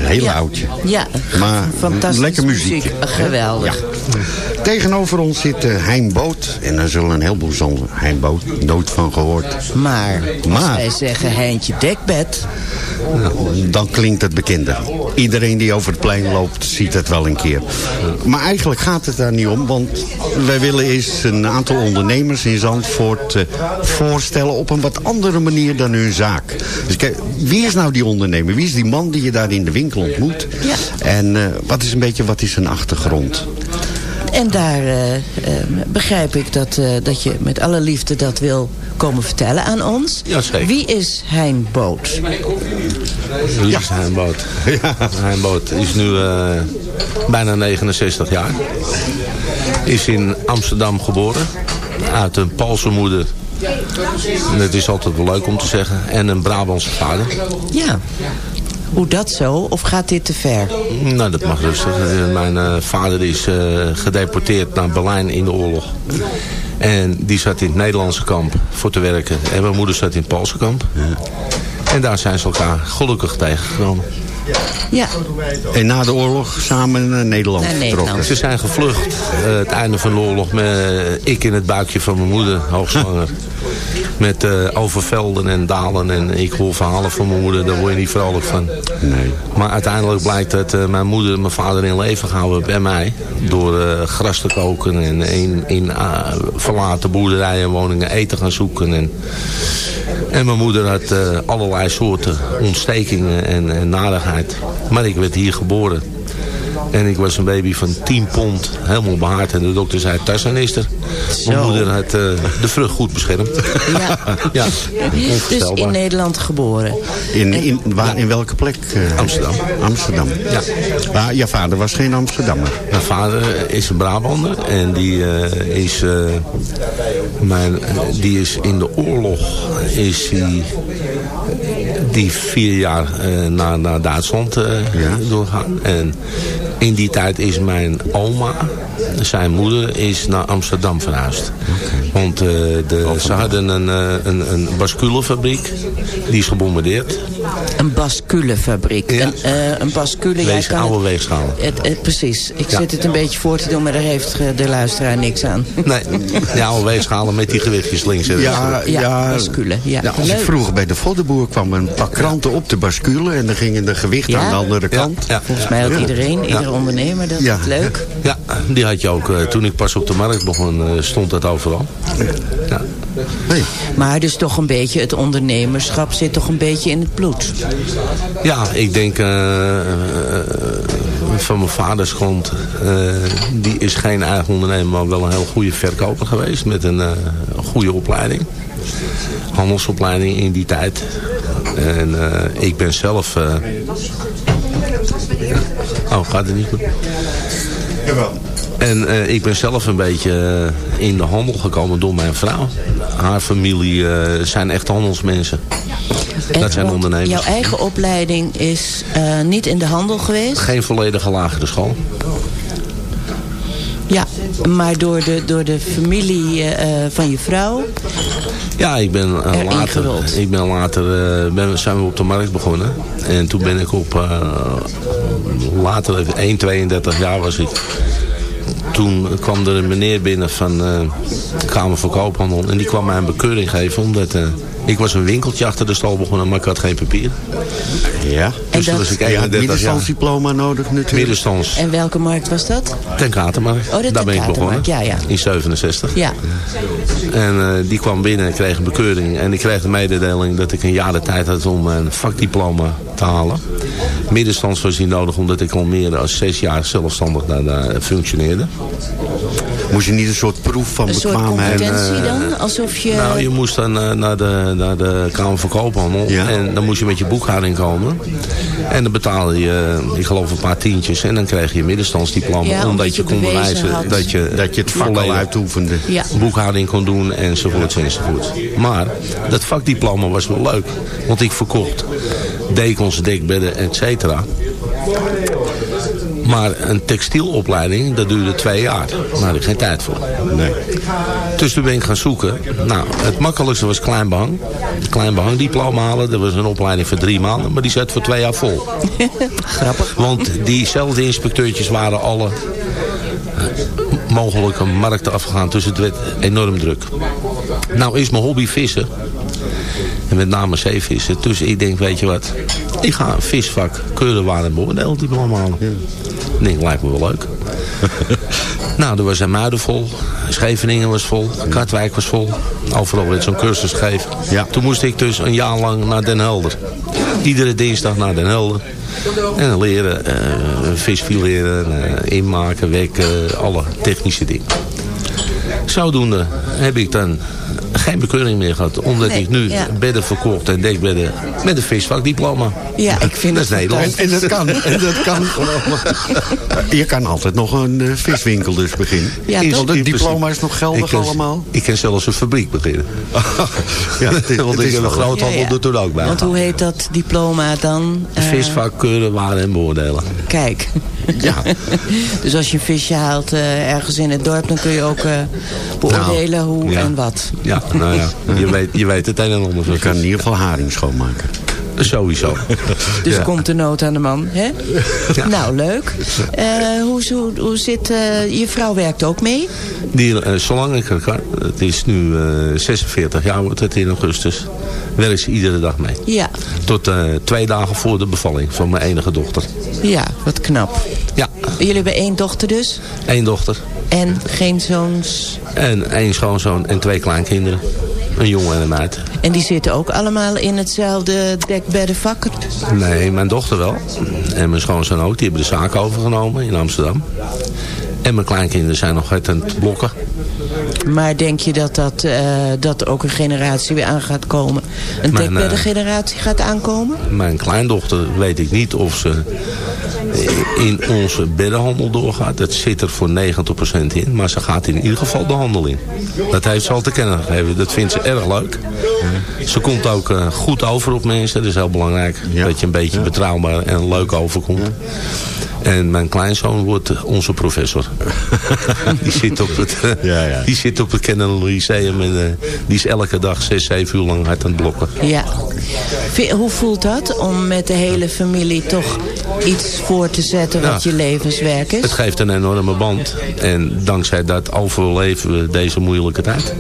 Heel Ja. oudje. Ja, Maar fantastisch lekker muziek. Geweldig. Tegenover ons zit uh, Hein Boot. En daar zullen een heleboel zonder Hein Boot nooit van gehoord. Maar, als Maar. wij zeggen Heintje Dekbed... Nou, dan klinkt het bekender. Iedereen die over het plein loopt, ziet het wel een keer. Maar eigenlijk gaat het daar niet om, want wij willen eens een aantal ondernemers in Zandvoort eh, voorstellen op een wat andere manier dan hun zaak. Dus kijk, wie is nou die ondernemer? Wie is die man die je daar in de winkel ontmoet? Ja. En eh, wat is een beetje, wat is zijn achtergrond? En daar eh, eh, begrijp ik dat, eh, dat je met alle liefde dat wil komen vertellen aan ons. Wie is Hein Boot? Wie is Hein Boot? Hein Boot is nu bijna 69 jaar. Is in Amsterdam geboren. Uit een Poolse moeder. En het is altijd wel leuk om te zeggen. En een Brabantse vader. Ja. Hoe dat zo? Of gaat dit te ver? Nou, dat mag rustig. Eh, Mijn eh, vader is eh, gedeporteerd naar Berlijn in de oorlog. En die zat in het Nederlandse kamp voor te werken. En mijn moeder zat in het Poolse kamp. En daar zijn ze elkaar gelukkig tegengekomen. Ja. En na de oorlog samen naar Nederland vertrokken. Nederland. Ze zijn gevlucht. het einde van de oorlog met ik in het buikje van mijn moeder, hoogzwanger. Met eh, overvelden en dalen. En ik hoor verhalen van mijn moeder, daar word je niet vrolijk van. Nee. Maar uiteindelijk blijkt dat eh, mijn moeder en mijn vader in leven gehouden bij mij. Door eh, gras te koken en in, in verlaten boerderijen en woningen eten gaan zoeken. En, en mijn moeder had allerlei soorten ontstekingen en, en narigheid. Maar ik werd hier geboren. En ik was een baby van 10 pond, helemaal behaard. En de dokter zei, Tarzan is er. Mijn Zo. moeder had eh, de vrucht goed beschermd. Ja. ja, Dus in Nederland geboren. In, in, waar, in welke plek? eh? Amsterdam. Amsterdam. Ja. Maar je vader was geen Amsterdammer. Mijn vader is een Brabander en die, eh, is, eh, mijn, die is in de oorlog is die, die vier jaar eh, naar, naar Duitsland eh, doorgaan. En in die tijd is mijn oma, zijn moeder, is naar Amsterdam verhuisd. Want eh, de, ze hadden een, eh, een, een basculefabriek, die is gebombardeerd. Een basculefabriek. Ja. Een, eh, een bascule, kan oude het, weegschalen. het, het- Precies. Ik Ja. zit het een beetje voor te doen, maar daar heeft de luisteraar niks aan. Nee, die oude weegschalen met die gewichtjes links en rechts. Ja, Ja, ja, bascule. Ja, Ja, als ik vroeger bij de voddenboer kwam, een pak kranten op de bascule en dan gingen de gewichten Ja? aan de andere kant. ja. Volgens mij ook Ja. iedereen, iedere ondernemer, dat is Ja. leuk. Ja, die had je ook. eh, toen ik pas op de markt begon, eh, stond dat overal. Ja. Nee. Maar dus toch een beetje, het ondernemerschap zit toch een beetje in het bloed. Ja, ik denk eh, eh, van mijn vaders kant, eh, die is geen eigen ondernemer, maar wel een heel goede verkoper geweest met een eh, goede opleiding. Handelsopleiding in die tijd. En eh, ik ben zelf... eh, Oh, gaat het niet goed? En eh, ik ben zelf een beetje eh, in de handel gekomen door mijn vrouw. Haar familie eh, zijn echt handelsmensen. En dat zijn ondernemers. Jouw eigen opleiding is niet in de handel geweest? Geen volledige lagere school. Ja, maar door de, door de familie van je vrouw? Ja, ik ben later, ik ben later ben, zijn we op de markt begonnen. En toen ben ik op, later, 1, 32 jaar was ik. Toen kwam er een meneer binnen van eh, de Kamer van Koophandel. En die kwam mij een bekeuring geven. Omdat eh, ik was een winkeltje achter de stal begonnen, maar ik had geen papier. Ja. Dus toen dat- was ik Je had 31 jaar. middenstandsdiploma nodig natuurlijk. Middenstands. En welke markt was dat? Ten Katermarkt. Oh, de Daar ben ik Ten begonnen. Ja, ja. In 67. Ja. En eh, die kwam binnen en kreeg een bekeuring. En ik kreeg de mededeling dat ik een jaar de tijd had om mijn vakdiploma te halen. Middenstands was niet nodig omdat ik al meer dan zes jaar zelfstandig daar, daar functioneerde. Moest je niet een soort proef van Een soort bekwaamheid... competentie eh, dan? Alsof je... Nou, je moest dan eh, naar, de, naar de Kamer van Koophandel. Ja. En dan moest je met je boekhouding komen. En dan betaalde je, ik geloof, een paar tientjes. En dan kreeg je middenstandsdiploma. Ja, omdat je je kon bewijzen had. dat je, Dat je het vak al uitoefende. Ja. boekhouding kon doen enzovoorts enzovoorts. Maar dat vakdiploma was wel leuk. Want ik verkocht dekens, dekbedden, et cetera. Maar een textielopleiding, dat duurde twee jaar. Daar had ik geen tijd voor. Nee. Dus toen ben ik gaan zoeken. Nou, het makkelijkste was klein behang. Klein behangdiploma halen. Dat was een opleiding voor drie maanden. Maar die zat voor twee jaar vol. Grappig. Want diezelfde inspecteurtjes waren alle eh, mogelijke markten afgegaan. Dus het werd enorm druk. Nou is mijn hobby vissen. En met name zeevissen. Dus ik denk, weet je wat. Ik ga een visvak keurenwaar en beoordeeldiploma halen. Ik denk, lijkt me wel leuk. nou, er was een Muiden vol. Scheveningen was vol. Katwijk was vol. Overal werd zo'n cursus gegeven. Ja. Toen moest ik dus een jaar lang naar Den Helder. Iedere dinsdag naar Den Helder. En leren, eh, inmaken, wekken, alle technische dingen. Zodoende heb ik dan geen bekeuring meer gehad. Omdat Nee, ik nu ja. bedden verkocht en dekbedden met een visvakdiploma. Ja, ik vind dat is het Nederland. En, en dat kan. En dat kan. Je kan altijd nog een eh, viswinkel dus beginnen. Ja, het In diploma is nog Ik geldig kan- allemaal. Ik kan zelfs een fabriek beginnen. ja, het is- Want het ik is heb een groothandel Ja, ja. er toen ook bij. Want hoe heet dat diploma dan? Eh, Visvak, keuren, waren en beoordelen. Kijk. Ja. dus als je een visje haalt eh, ergens in het dorp... dan kun je ook eh, beoordelen hoe Nou, ja. en wat. Ja, nou ja, je weet, je weet het een en ander. Je kan in ieder geval haring schoonmaken. Sowieso. Dus Ja. komt de nood aan de man, hè? Nou, leuk. Eh, hoe, hoe, hoe zit... eh, je vrouw werkt ook mee? Die, eh, zolang ik er kan, het is nu eh, 46 jaar wordt het in augustus, werkt ze iedere dag mee. Ja, Tot twee dagen voor de bevalling van mijn enige dochter. ja, wat knap. Ja, Jullie hebben één dochter dus? één dochter En geen zoons? en één schoonzoon en twee kleinkinderen. Een jongen en een meid. En die zitten ook allemaal in hetzelfde dekbeddenvak? Nee, mijn dochter wel. En mijn schoonzoon ook. Die hebben de zaak overgenomen in Amsterdam. En mijn kleinkinderen zijn nog uit aan het blokken. Maar denk je dat, dat, eh, dat ook een generatie weer aan gaat komen? Een Mijn, eh, dekbeddengeneratie gaat aankomen? Mijn kleindochter weet ik niet of ze in onze beddenhandel doorgaat. Dat zit er voor 90% in. Maar ze gaat in ieder geval de handel in. Dat heeft ze al te kennen gegeven. Dat vindt ze erg leuk. Ze komt ook eh, goed over op mensen. Dat is heel belangrijk. Dat je een beetje betrouwbaar en leuk overkomt. En mijn kleinzoon wordt onze professor. die, zit op het, eh, die zit op het Kennel Lyceum. En eh, die is elke dag 6, 7 uur lang hard aan het blokken. Ja. Hoe voelt dat om met de hele familie toch iets voor te zetten wat Ja. je levenswerk is? Het geeft een enorme band. En dankzij dat overleven we deze moeilijke tijd.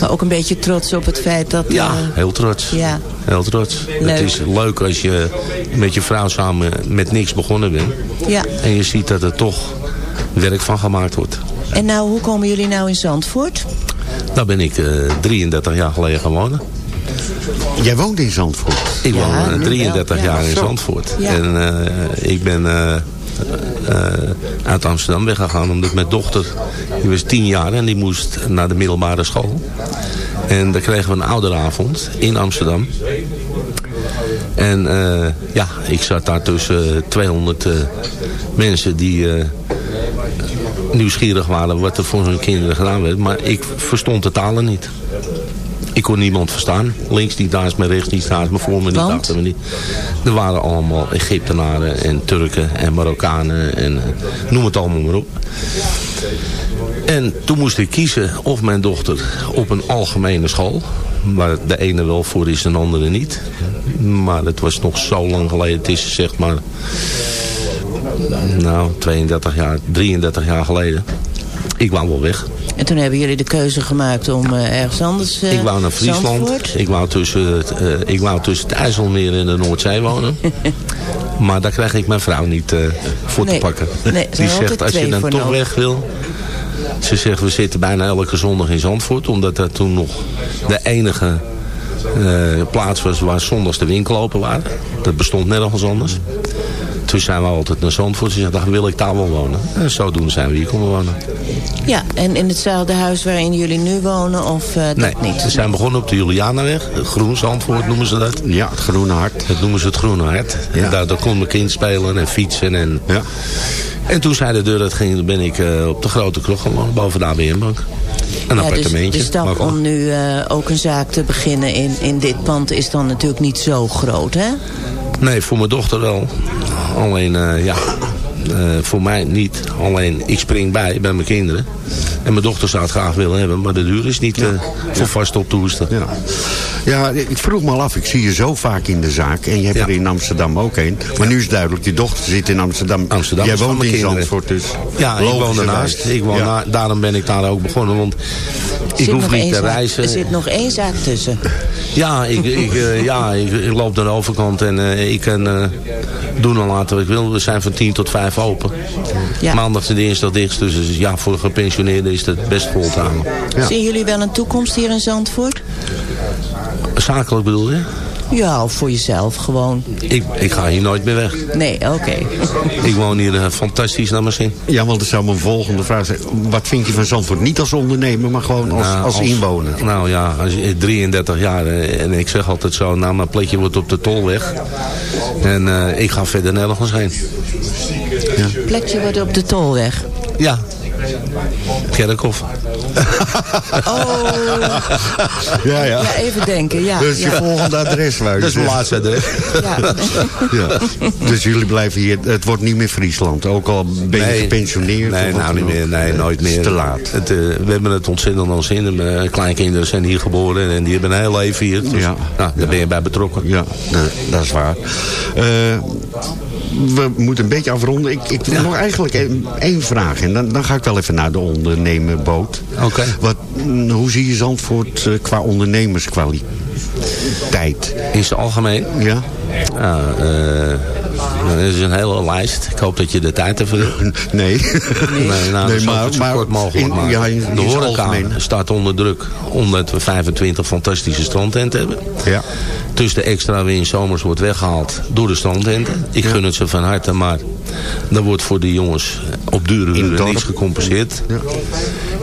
Maar ook een beetje trots op het feit dat... Ja, eh, heel trots. ja. Heel trots. Leuk. Het is leuk als je met je vrouw samen met niks begonnen bent. Ja. En je ziet dat er toch werk van gemaakt wordt. En nou, hoe komen jullie nou in Zandvoort? Daar ben ik eh, 33 jaar geleden gaan wonen. Jij woont in Zandvoort? Ik Ja, woon eh, nu 33 wel, ja. jaar in. Zandvoort. Ja. En eh, ik ben eh, eh, uit Amsterdam weggegaan omdat mijn dochter, die was 10 jaar en die moest naar de middelbare school. En daar kregen we een ouderavond in Amsterdam. En eh, ja, ik zat daar tussen 200 eh, mensen die eh, nieuwsgierig waren wat er voor hun kinderen gedaan werd. Maar ik verstond de talen niet. Ik kon niemand verstaan. Links niet naast me, rechts niet naast me, voor me niet, Want? achter me niet. Er waren allemaal Egyptenaren en Turken en Marokkanen en eh, noem het allemaal maar op. En toen moest ik kiezen of mijn dochter op een algemene school... waar de ene wel voor is en de andere niet. Maar het was nog zo lang geleden. Het is zeg maar... Nou, 32 jaar, 33 jaar geleden. Ik wou wel weg. En toen hebben jullie de keuze gemaakt om eh, ergens anders... eh, Ik wou naar Friesland. Zandvoort? Ik wou, tussen het, eh, ik wou tussen het IJsselmeer en de Noordzee wonen. maar daar krijg ik mijn vrouw niet voor Nee. te pakken. Nee, Die zegt, als je dan toch nodig. weg wil... Ze zegt, we zitten bijna elke zondag in Zandvoort. Omdat dat toen nog de enige plaats was waar zondags de winkel open waren. Dat bestond nergens anders. Toen zijn we altijd naar Zandvoort. Ze zegt, dan wil ik daar wel wonen. En zodoende zijn we hier komen wonen. Ja, en in hetzelfde huis waarin jullie nu wonen of eh, dat Nee, niet? ze zijn begonnen op de Julianaweg. Groen Zandvoort noemen ze dat. Ja, het Groene Hart. Dat noemen ze het Groene Hart. En daar, daar kon mijn kind spelen en fietsen. En, Ja. en toen zei de deur dat ging, ben ik eh, op de grote kroeg gewoond, boven de ABN-bank. Een Ja, dus appartementje. de stap maar gewoon- om nu eh, ook een zaak te beginnen in, in dit pand is dan natuurlijk niet zo groot, hè? Nee, voor mijn dochter wel. Alleen, eh, ja, eh, voor mij niet. Alleen, ik spring bij, bij mijn kinderen. En mijn dochter zou het graag willen hebben, maar de duur is niet eh, voor vast op te hoesten. Ja. ja, ik vroeg me al af. Ik zie je zo vaak in de zaak. En je hebt Ja. er in Amsterdam ook een. Maar nu is duidelijk, die dochter zit in Amsterdam. Amsterdam Jij woont in kinderen. Zandvoort dus. Ja, ik woon ernaast. Ik woon Ja. na- daarom ben ik daar ook begonnen. Want ik hoef niet te reizen. Er zit nog één zaak tussen. Ja, ik, ik, eh, ja ik, ik loop naar de overkant en eh, ik kan eh, doen en laten wat ik wil. We zijn van 10 tot 5 open. Ja. Maandag en dinsdag dicht. Dus ja, voor gepensioneerden is het best vol te houden. Ja. Zien jullie wel een toekomst hier in Zandvoort? Zakelijk bedoel je? Ja, of voor jezelf gewoon. Ik, ik ga hier nooit meer weg. Nee, oké. Ik woon hier eh, fantastisch naar mijn zin. Ja, want dat zou mijn volgende vraag zijn. Wat vind je van Zandvoort? Niet als ondernemer, maar gewoon als, Nou, als, inwoner. Nou ja, als je 33 jaar eh, en ik zeg altijd zo, nou mijn plekje wordt op de tolweg. En eh, ik ga verder nergens heen. Plekje wordt op de tolweg. Ja. Kerkhof. Oh. Ja, ja. Ja, even denken, ja. Dus je ja. volgende adres, je Dat is mijn laatste adres. Ja. Ja. Dus jullie blijven hier. Het wordt niet meer Friesland. Ook al ben je Nee. gepensioneerd. Nee, nou niet meer. Nee, nooit Het is meer. te laat. Het, eh, we hebben het ontzettend al zin. in. Mijn kleinkinderen zijn hier geboren en die hebben een heel leven hier. Dus, Ja. nou, daar ben je bij betrokken. Ja, nee, dat is waar. Eh, we moeten een beetje afronden. Ik, ik nog eigenlijk één, vraag. En dan, dan ga ik wel even naar de ondernemerboot. Oké. Wat, mm, hoe zie je Zandvoort eh, qua ondernemerskwaliteit? In zijn algemeen? Ja. Ja, eh, nou, dat is een hele lijst. Ik hoop dat je de tijd ervoor hebt. Nee. Nee, nou, Nee, maar- zo maar kort mogelijk in- maken. ja, in- in de horeca algemeen. staat onder druk. Omdat we 25 fantastische strandtenten hebben. Ja. Dus de extra winst zomers wordt weggehaald door de strandtenten. Ik gun het ze van harte, maar dan wordt voor de jongens op dure niks gecompenseerd.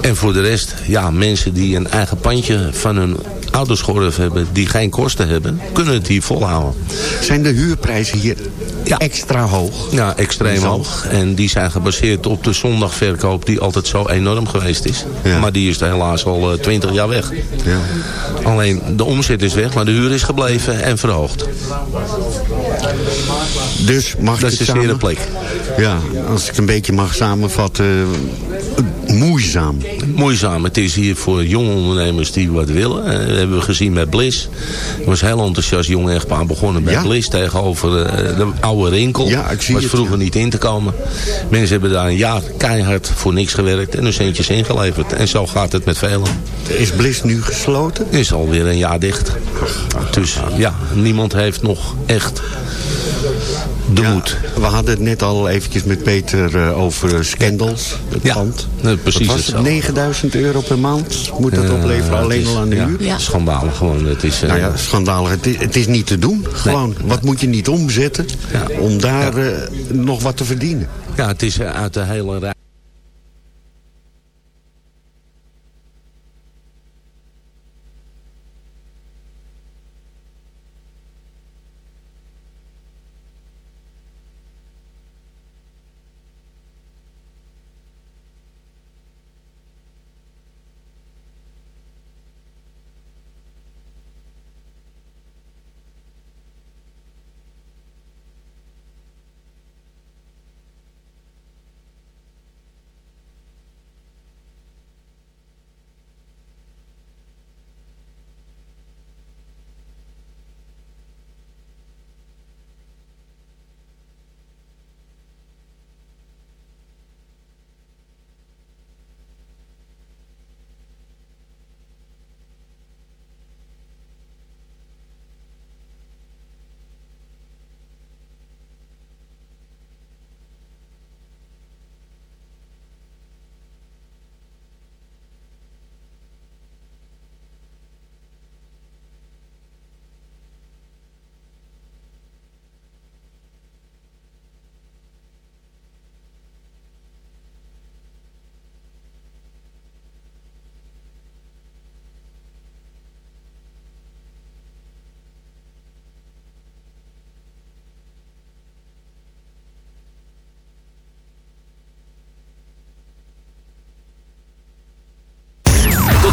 En voor de rest, ja, mensen die een eigen pandje van hun ouderschorf hebben, die geen kosten hebben, kunnen het hier volhouden. Zijn de huurprijzen hier extra hoog? Ja, extreem hoog. En die zijn gebaseerd op de zondagverkoop die altijd zo enorm geweest is. Ja. Maar die is helaas al eh, 20 jaar weg. Ja. Alleen de omzet is weg, maar de huur is gebleven en verhoogd. Dus mag Dat is de zere plek. Ja, als ik het een beetje mag samenvatten. Moeizaam. Moeizaam. Het is hier voor jonge ondernemers die wat willen. Eh, Dat hebben we gezien met Bliss. Er was heel enthousiast jong echtpaar begonnen bij Ja. Bliss tegenover eh, de oude Rinkel. Ja, ik zie was het, vroeger niet in te komen. Mensen hebben daar een jaar keihard voor niks gewerkt en hun centjes ingeleverd. En zo gaat het met velen. Is Bliss nu gesloten? Is alweer een jaar dicht. Dus ja, niemand heeft nog echt de moed. We hadden het net al eventjes met Peter eh, over eh, Scandals, het Ja, pand. nee, precies Wat was het? hetzelfde. 9000 euro per maand moet dat Eh, opleveren, alleen is- al aan de ja, huur? Schandalig gewoon. Het is, eh, Nou ja, schandalig. Het is, het is niet te doen. Gewoon, wat moet je niet omzetten om daar eh, nog wat te verdienen? ja, het is eh, uit de hele rij. Tot